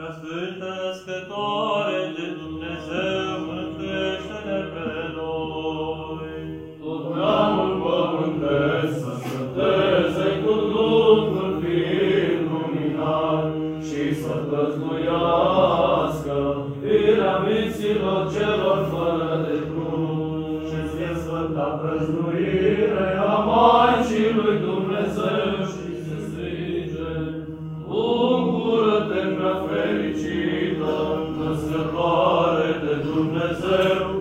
Prea Sfântă Născătoare de Dumnezeu, mântuiește-ne pe noi. Tot neamul pământesc să cânteze cu Duhul fiind luminat și să plăznuiască firea minților celor fără de cruce. Și fie sfânta prăznuire fericită, născătoare de Dumnezeu, unul